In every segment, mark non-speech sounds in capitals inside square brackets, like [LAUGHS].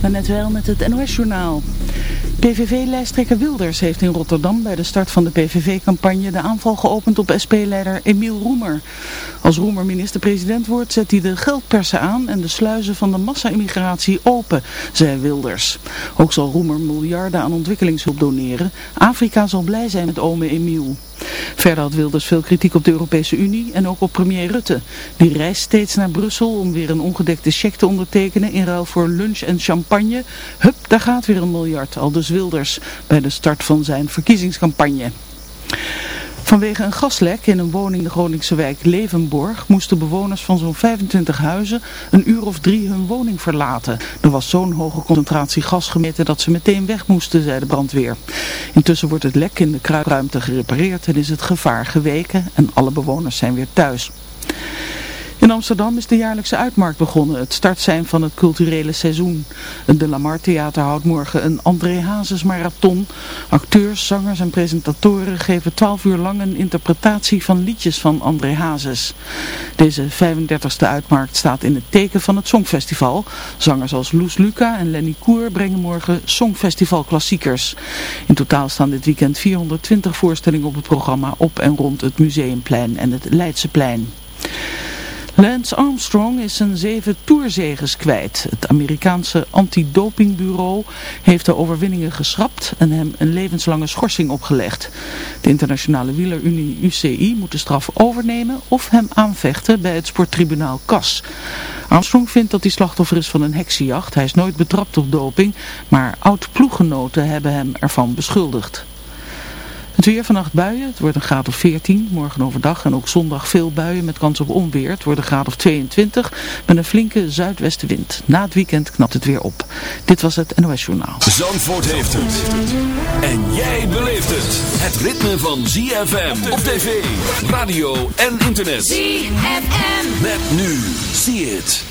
Maar net wel met het NOS-journaal. PVV-lijsttrekker Wilders heeft in Rotterdam bij de start van de PVV-campagne de aanval geopend op SP-leider Emiel Roemer. Als Roemer minister-president wordt, zet hij de geldpersen aan en de sluizen van de massa-immigratie open, zei Wilders. Ook zal Roemer miljarden aan ontwikkelingshulp doneren. Afrika zal blij zijn met ome Emiel. Verder had Wilders veel kritiek op de Europese Unie en ook op premier Rutte. Die reist steeds naar Brussel om weer een ongedekte cheque te ondertekenen in ruil voor lunch en champagne. Hup, daar gaat weer een miljard, al dus Wilders, bij de start van zijn verkiezingscampagne. Vanwege een gaslek in een woning in de Groningse wijk Levenborg moesten bewoners van zo'n 25 huizen een uur of drie hun woning verlaten. Er was zo'n hoge concentratie gas gemeten dat ze meteen weg moesten, zei de brandweer. Intussen wordt het lek in de kruipruimte gerepareerd en is het gevaar geweken en alle bewoners zijn weer thuis. In Amsterdam is de jaarlijkse uitmarkt begonnen, het startsein van het culturele seizoen. De Lamar Theater houdt morgen een André Hazes marathon. Acteurs, zangers en presentatoren geven twaalf uur lang een interpretatie van liedjes van André Hazes. Deze 35e uitmarkt staat in het teken van het Songfestival. Zangers als Loes Luca en Lenny Koer brengen morgen Songfestival klassiekers. In totaal staan dit weekend 420 voorstellingen op het programma op en rond het Museumplein en het Leidseplein. Lance Armstrong is zijn zeven tourzeges kwijt. Het Amerikaanse antidopingbureau heeft de overwinningen geschrapt en hem een levenslange schorsing opgelegd. De internationale wielerunie UCI moet de straf overnemen of hem aanvechten bij het sporttribunaal CAS. Armstrong vindt dat hij slachtoffer is van een heksenjacht. Hij is nooit betrapt op doping, maar oud-ploeggenoten hebben hem ervan beschuldigd. Het weer vannacht buien, het wordt een graad of 14, morgen overdag en ook zondag veel buien met kans op onweer. Het wordt een graad of 22 met een flinke zuidwestenwind. Na het weekend knapt het weer op. Dit was het NOS Journaal. Zandvoort heeft het. En jij beleeft het. Het ritme van ZFM op tv, radio en internet. ZFM. Met nu. See it.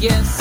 Could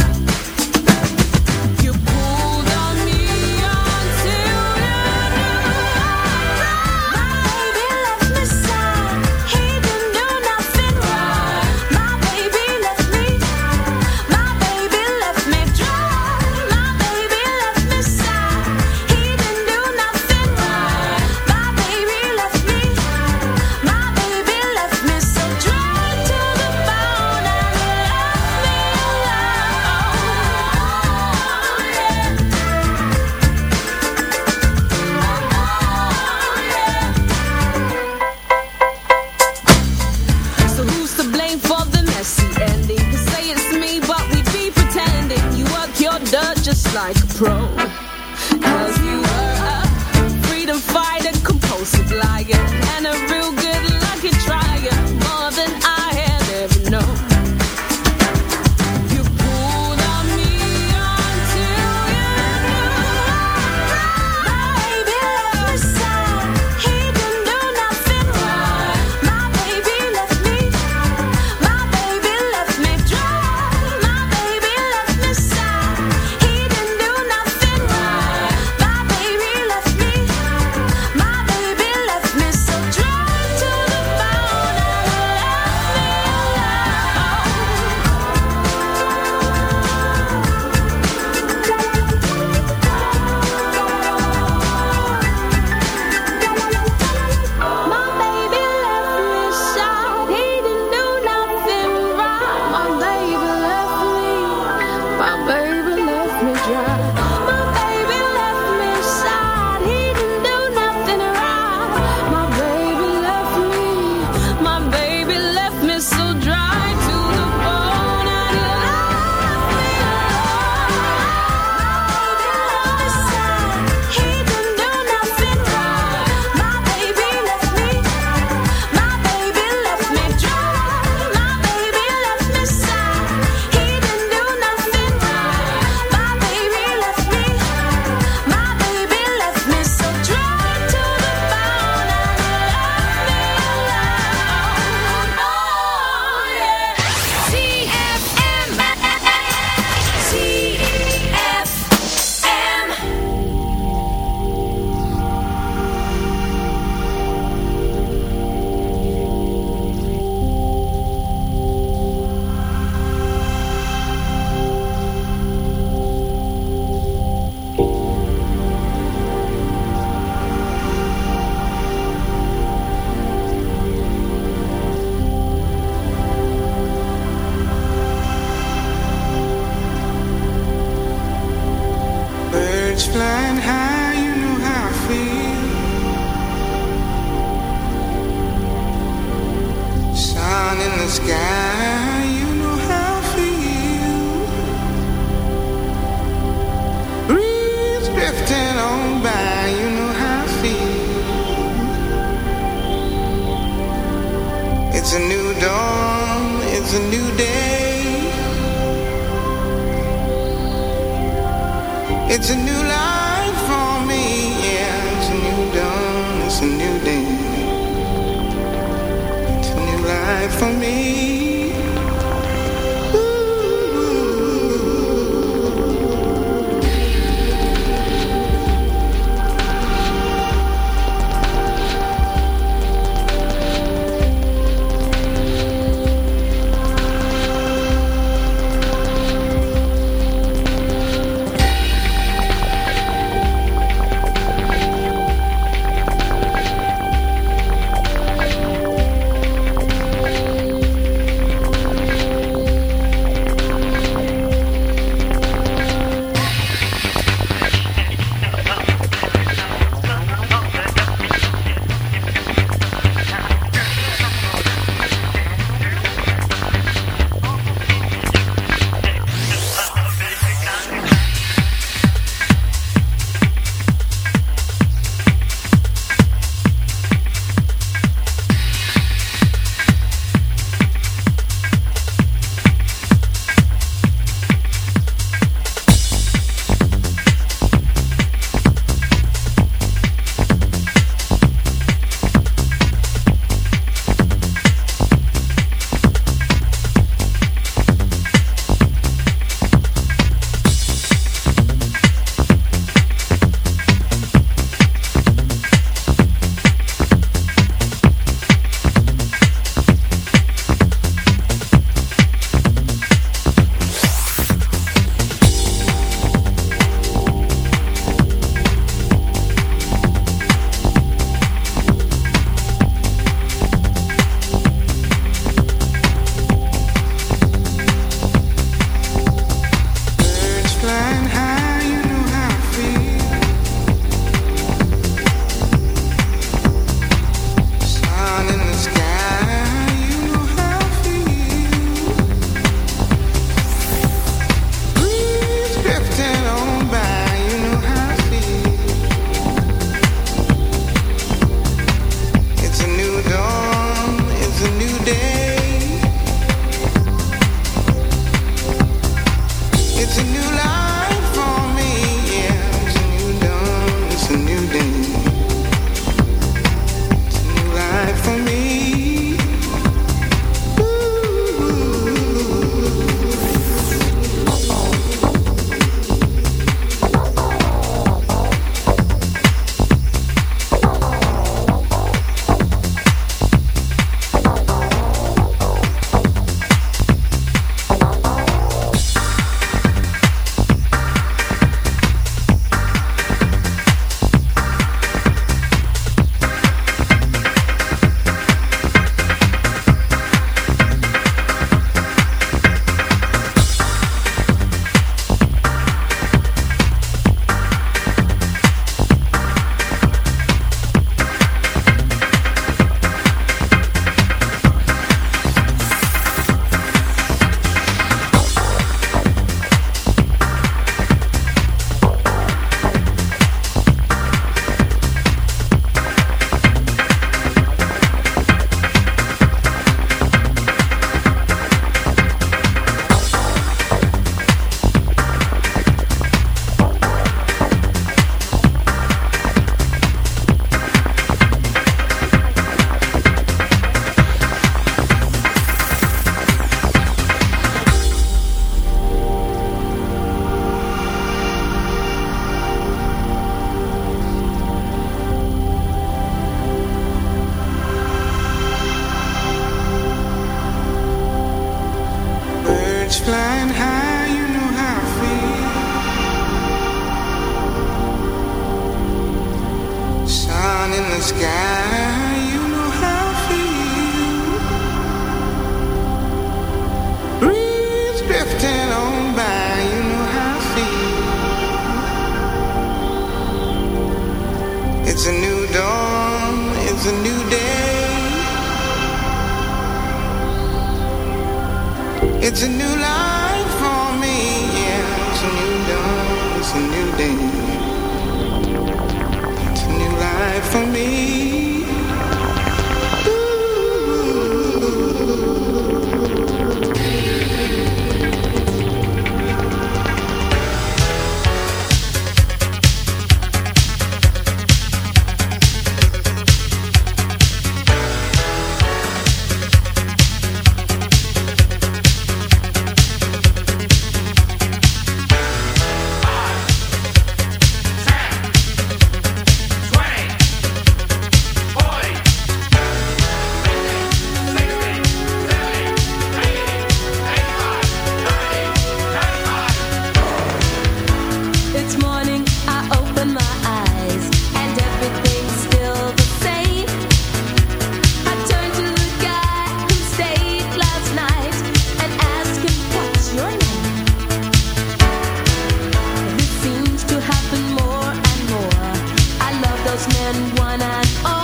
Men, one and all.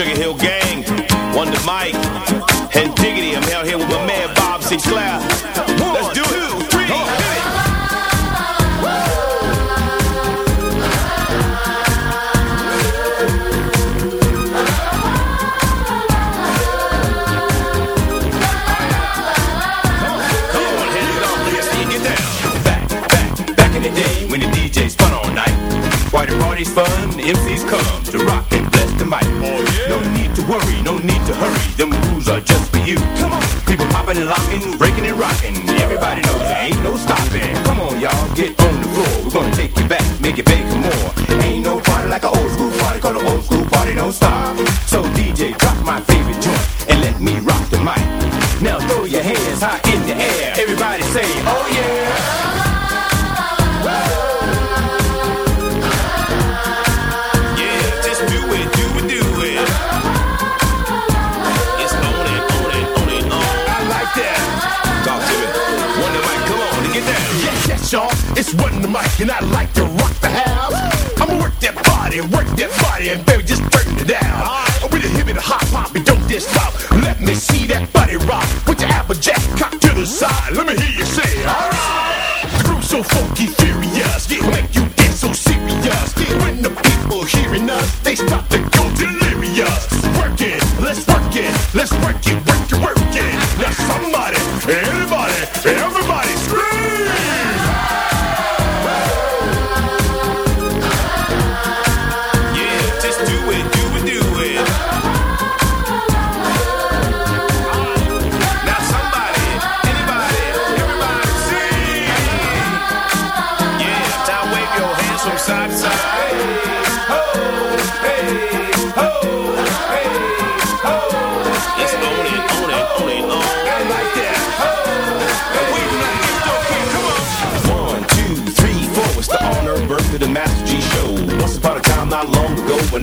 Sugar Hill mic and I like to rock the house. I'ma work that body, work that body, and baby, just turn it down. Oh, right. With a here with a hot pop, and don't diss stop. Let me see that body rock. Put your applejack cock to the side. Let me hear you say, alright. The groove's so funky, furious, it make you get so serious. When the people hearing us, they start to go delirious. Work it, let's work it, let's work it, work it, work it.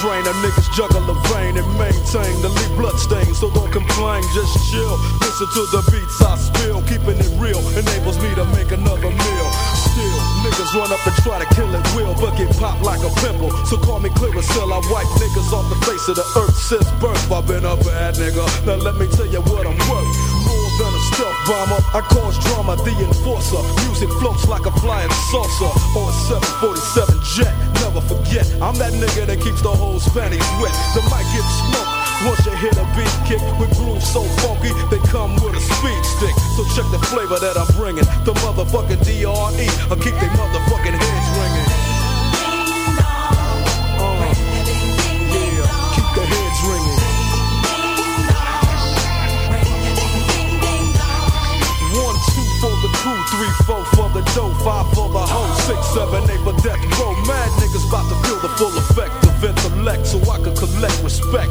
Drain, a niggas juggle the vein and maintain the lead blood stain. So don't complain, just chill. Listen to the beats I spill. Keeping it real enables me to make another meal. Still, niggas run up and try to kill it will, but get popped like a pimple. So call me Clearasil. I wipe niggas off the face of the earth since birth. I've been a bad nigga. Now let me tell you what I'm worth. More than a stealth bomber, I cause drama, the enforcer. Music floats like a flying saucer on a 747 jet. Never forget, I'm that nigga that keeps the whole panties wet. The mic gets smoked. Once you hit a beat kick with grooves so funky, they come with a speed stick. So check the flavor that I'm bringing. The motherfucking DRE, I keep they motherfucking heads ringing. Uh, ringing. One, two for the crew, three, four for the dough, five for the hoe, six, seven, eight for death row. Mad niggas about to feel the full effect of intellect so I can collect respect.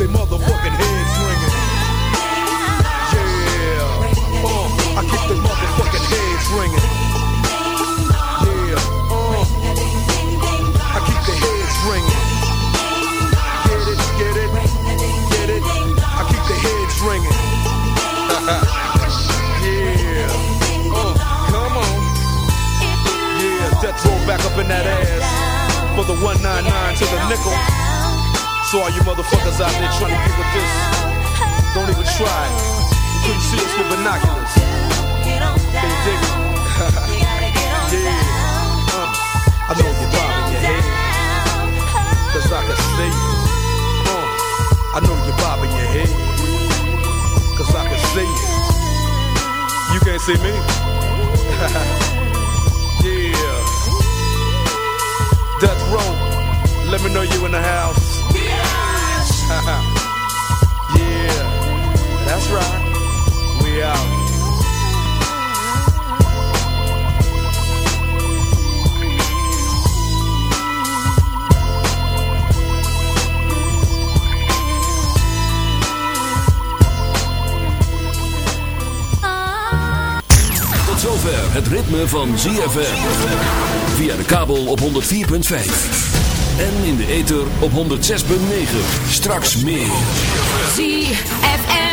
they motherfucking heads ringing. Yeah, uh, I keep their motherfucking heads ringing. Yeah, uh, I keep their heads ringing. Get it, get it, get it. I keep their heads ringing. [LAUGHS] yeah, uh, come on. Yeah, death row back up in that ass for the 199 to the nickel. So all you motherfuckers out there trying to get with this, don't even try. You couldn't see us with binoculars. You dig it? yeah. Uh, I know you're bobbing your head. Cause I can see you. Uh, I know you're bobbing your head. Cause I can see you. You can't see me. [LAUGHS] yeah. Death row. Let me know you in the house. That's right. We out. Tot zover het ritme van ZFM. Via de kabel op 104.5. En in de ether op 106.9. Straks meer. ZFM.